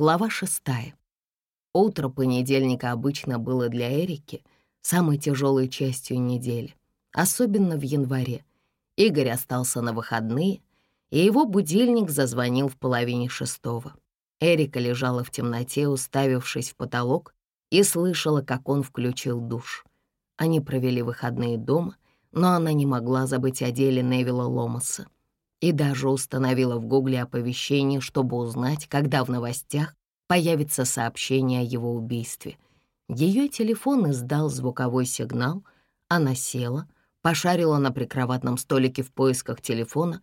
Глава шестая. Утро понедельника обычно было для Эрики самой тяжелой частью недели, особенно в январе. Игорь остался на выходные, и его будильник зазвонил в половине шестого. Эрика лежала в темноте, уставившись в потолок, и слышала, как он включил душ. Они провели выходные дома, но она не могла забыть о деле Невилла Ломаса и даже установила в Гугле оповещение, чтобы узнать, когда в новостях появится сообщение о его убийстве. Ее телефон издал звуковой сигнал, она села, пошарила на прикроватном столике в поисках телефона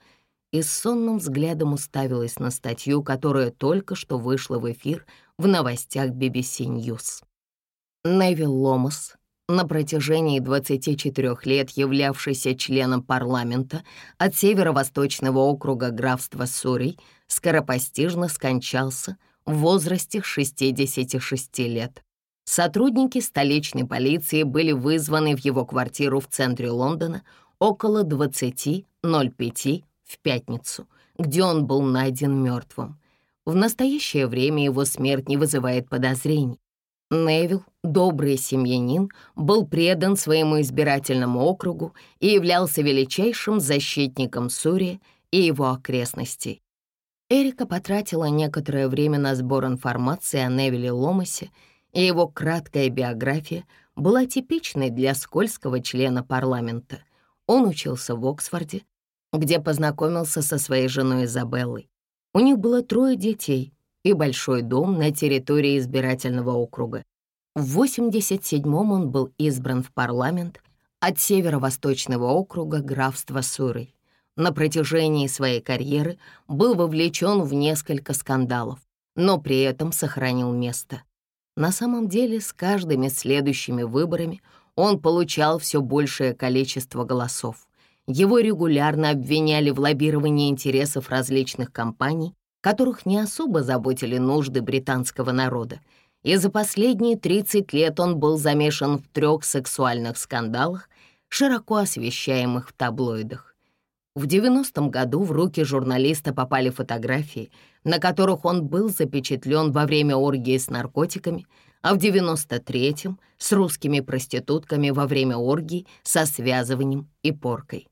и с сонным взглядом уставилась на статью, которая только что вышла в эфир в новостях BBC News. Невил Ломас на протяжении 24 лет являвшийся членом парламента от северо-восточного округа графства Сурей, скоропостижно скончался в возрасте 66 лет. Сотрудники столичной полиции были вызваны в его квартиру в центре Лондона около 20.05 в пятницу, где он был найден мертвым. В настоящее время его смерть не вызывает подозрений. Невил, добрый семьянин, был предан своему избирательному округу и являлся величайшим защитником Сурии и его окрестностей. Эрика потратила некоторое время на сбор информации о Невиле Ломасе, и его краткая биография была типичной для скользкого члена парламента. Он учился в Оксфорде, где познакомился со своей женой Изабеллой. У них было трое детей, и большой дом на территории избирательного округа. В 87-м он был избран в парламент от северо-восточного округа графства Сурой. На протяжении своей карьеры был вовлечен в несколько скандалов, но при этом сохранил место. На самом деле, с каждыми следующими выборами он получал все большее количество голосов. Его регулярно обвиняли в лоббировании интересов различных компаний которых не особо заботили нужды британского народа, и за последние 30 лет он был замешан в трех сексуальных скандалах, широко освещаемых в таблоидах. В 90-м году в руки журналиста попали фотографии, на которых он был запечатлен во время оргии с наркотиками, а в 93-м — с русскими проститутками во время оргий со связыванием и поркой.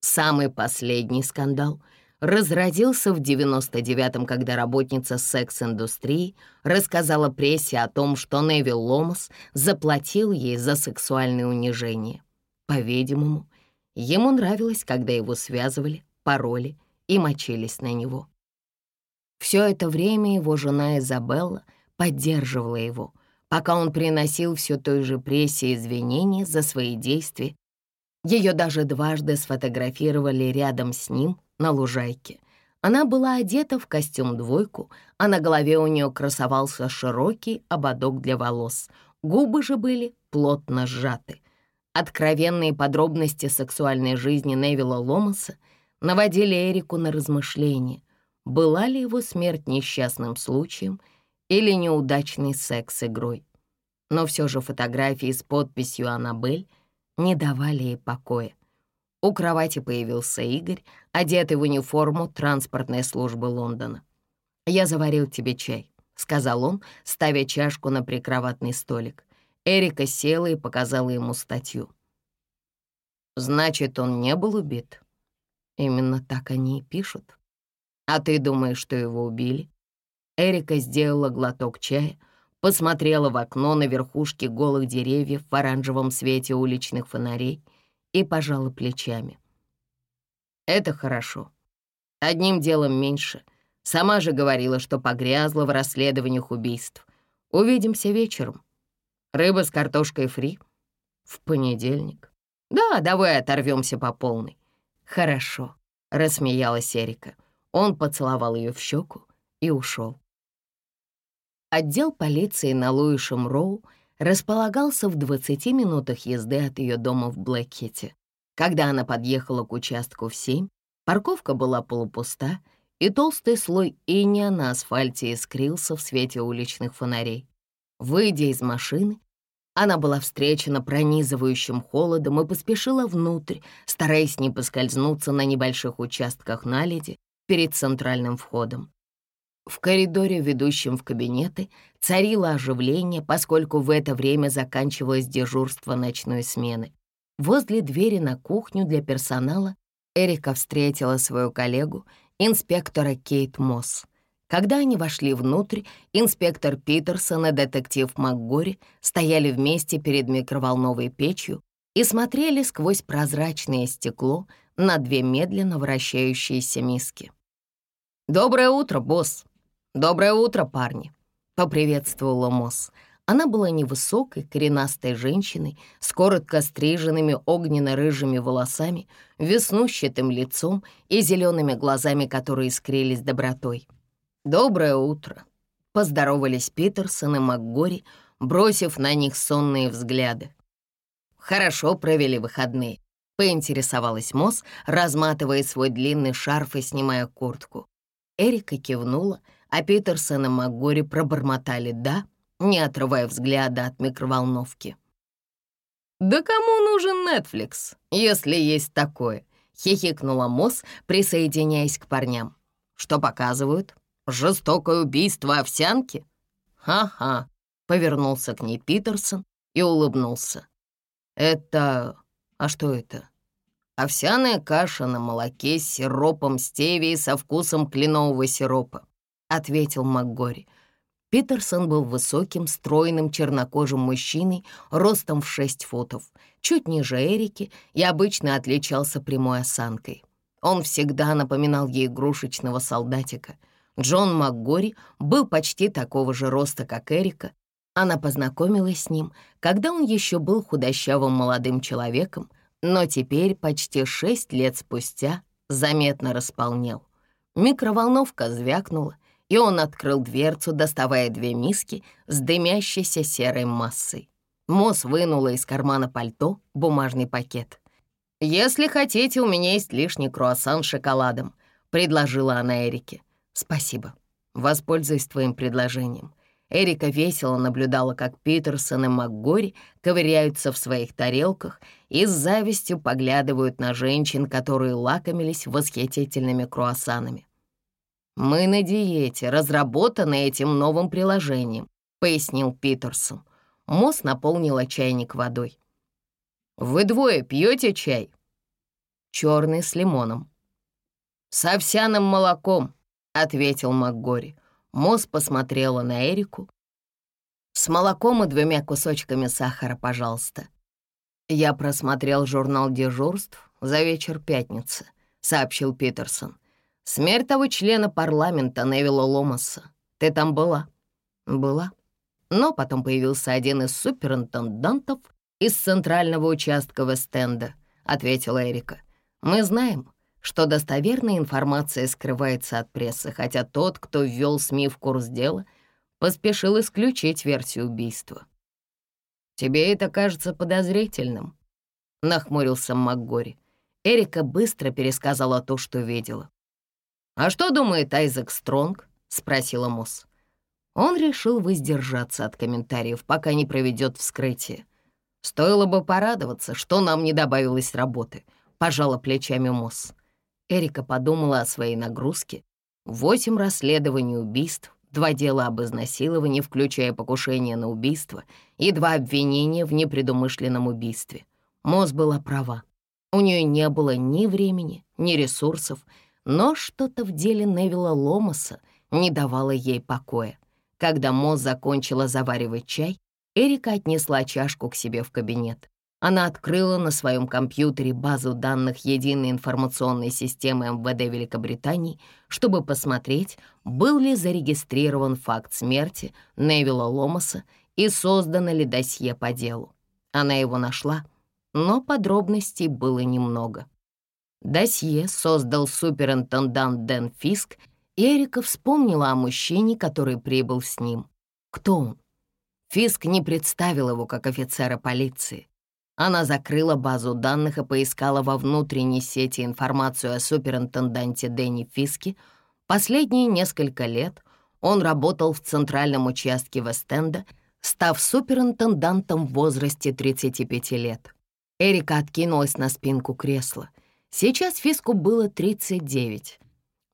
Самый последний скандал — разродился в 99-м, когда работница секс-индустрии рассказала прессе о том, что Невил Ломас заплатил ей за сексуальное унижение. По-видимому, ему нравилось, когда его связывали, пароли и мочились на него. Все это время его жена Изабелла поддерживала его, пока он приносил все той же прессе извинения за свои действия. Ее даже дважды сфотографировали рядом с ним на лужайке. Она была одета в костюм-двойку, а на голове у нее красовался широкий ободок для волос. Губы же были плотно сжаты. Откровенные подробности сексуальной жизни Невилла Ломаса наводили Эрику на размышления, была ли его смерть несчастным случаем или неудачной секс-игрой. Но все же фотографии с подписью «Аннабель» не давали ей покоя. У кровати появился Игорь, одетый в униформу транспортной службы Лондона. «Я заварил тебе чай», — сказал он, ставя чашку на прикроватный столик. Эрика села и показала ему статью. «Значит, он не был убит?» «Именно так они и пишут». «А ты думаешь, что его убили?» Эрика сделала глоток чая, посмотрела в окно на верхушки голых деревьев в оранжевом свете уличных фонарей — и пожала плечами. «Это хорошо. Одним делом меньше. Сама же говорила, что погрязла в расследованиях убийств. Увидимся вечером. Рыба с картошкой фри? В понедельник. Да, давай оторвемся по полной. Хорошо», — рассмеялась Эрика. Он поцеловал ее в щеку и ушел. Отдел полиции на Луишем Роу — располагался в 20 минутах езды от ее дома в Блэкхите. Когда она подъехала к участку в 7, парковка была полупуста, и толстый слой иния на асфальте искрился в свете уличных фонарей. Выйдя из машины, она была встречена пронизывающим холодом и поспешила внутрь, стараясь не поскользнуться на небольших участках наледи перед центральным входом. В коридоре, ведущем в кабинеты, царило оживление, поскольку в это время заканчивалось дежурство ночной смены. Возле двери на кухню для персонала Эрика встретила свою коллегу, инспектора Кейт Мосс. Когда они вошли внутрь, инспектор Питерсон и детектив МакГори стояли вместе перед микроволновой печью и смотрели сквозь прозрачное стекло на две медленно вращающиеся миски. «Доброе утро, босс!» «Доброе утро, парни!» — поприветствовала Мосс. Она была невысокой, коренастой женщиной с коротко стриженными огненно-рыжими волосами, веснущатым лицом и зелеными глазами, которые искрились добротой. «Доброе утро!» — поздоровались Питерсон и МакГори, бросив на них сонные взгляды. «Хорошо провели выходные», — поинтересовалась Мосс, разматывая свой длинный шарф и снимая куртку. Эрика кивнула — а Питерсон и МакГори пробормотали «да», не отрывая взгляда от микроволновки. «Да кому нужен Netflix, если есть такое?» — хихикнула Мосс, присоединяясь к парням. «Что показывают? Жестокое убийство овсянки?» «Ха-ха», — повернулся к ней Питерсон и улыбнулся. «Это... А что это?» «Овсяная каша на молоке с сиропом стевии со вкусом кленового сиропа ответил МакГори. Питерсон был высоким, стройным, чернокожим мужчиной, ростом в шесть футов, чуть ниже Эрики и обычно отличался прямой осанкой. Он всегда напоминал ей игрушечного солдатика. Джон МакГори был почти такого же роста, как Эрика. Она познакомилась с ним, когда он еще был худощавым молодым человеком, но теперь, почти шесть лет спустя, заметно располнел. Микроволновка звякнула, и он открыл дверцу, доставая две миски с дымящейся серой массой. Мосс вынула из кармана пальто бумажный пакет. «Если хотите, у меня есть лишний круассан с шоколадом», — предложила она Эрике. «Спасибо. Воспользуюсь твоим предложением». Эрика весело наблюдала, как Питерсон и МакГори ковыряются в своих тарелках и с завистью поглядывают на женщин, которые лакомились восхитительными круассанами. «Мы на диете, разработанной этим новым приложением», — пояснил Питерсон. Мосс наполнила чайник водой. «Вы двое пьете чай?» «Черный с лимоном». «С овсяным молоком», — ответил МакГори. Мосс посмотрела на Эрику. «С молоком и двумя кусочками сахара, пожалуйста». «Я просмотрел журнал дежурств за вечер пятницы», — сообщил Питерсон. Смерть того члена парламента Невилла Ломаса. Ты там была?» «Была». Но потом появился один из суперинтендантов из центрального участка Вестенда, ответила Эрика. «Мы знаем, что достоверная информация скрывается от прессы, хотя тот, кто ввел СМИ в курс дела, поспешил исключить версию убийства. «Тебе это кажется подозрительным?» — нахмурился МакГори. Эрика быстро пересказала то, что видела. «А что думает Айзек Стронг?» — спросила Мосс. Он решил воздержаться от комментариев, пока не проведет вскрытие. «Стоило бы порадоваться, что нам не добавилось работы», — пожала плечами Мосс. Эрика подумала о своей нагрузке. Восемь расследований убийств, два дела об изнасиловании, включая покушение на убийство, и два обвинения в непредумышленном убийстве. Мосс была права. У нее не было ни времени, ни ресурсов, но что-то в деле Невилла Ломаса не давало ей покоя. Когда Моз закончила заваривать чай, Эрика отнесла чашку к себе в кабинет. Она открыла на своем компьютере базу данных единой информационной системы МВД Великобритании, чтобы посмотреть, был ли зарегистрирован факт смерти Невилла Ломаса и создано ли досье по делу. Она его нашла, но подробностей было немного. Досье создал суперинтендант Дэн Фиск, и Эрика вспомнила о мужчине, который прибыл с ним. Кто он? Фиск не представил его как офицера полиции. Она закрыла базу данных и поискала во внутренней сети информацию о суперинтенданте Дэнни Фиске. Последние несколько лет он работал в центральном участке Вестенда, став суперинтендантом в возрасте 35 лет. Эрика откинулась на спинку кресла — Сейчас Фиску было 39,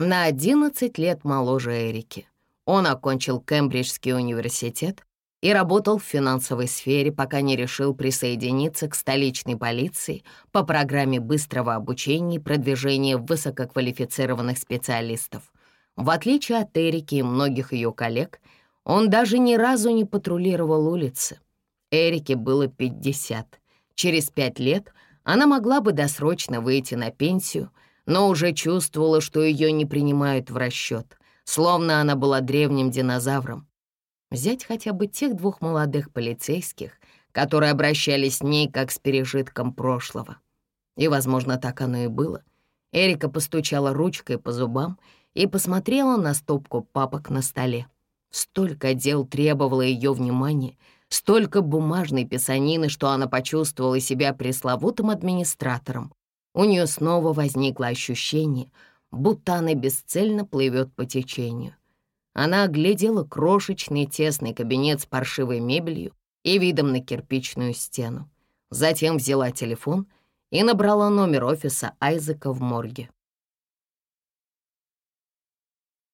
на 11 лет моложе Эрики. Он окончил Кембриджский университет и работал в финансовой сфере, пока не решил присоединиться к столичной полиции по программе быстрого обучения и продвижения высококвалифицированных специалистов. В отличие от Эрики и многих ее коллег, он даже ни разу не патрулировал улицы. Эрике было 50. Через пять лет она могла бы досрочно выйти на пенсию, но уже чувствовала, что ее не принимают в расчет, словно она была древним динозавром. Взять хотя бы тех двух молодых полицейских, которые обращались с ней как с пережитком прошлого. И, возможно, так оно и было. Эрика постучала ручкой по зубам и посмотрела на стопку папок на столе. Столько дел требовало ее внимания, столько бумажной писанины, что она почувствовала себя пресловутым администратором. У нее снова возникло ощущение, будто она бесцельно плывет по течению. Она оглядела крошечный тесный кабинет с паршивой мебелью и видом на кирпичную стену. Затем взяла телефон и набрала номер офиса Айзека в морге.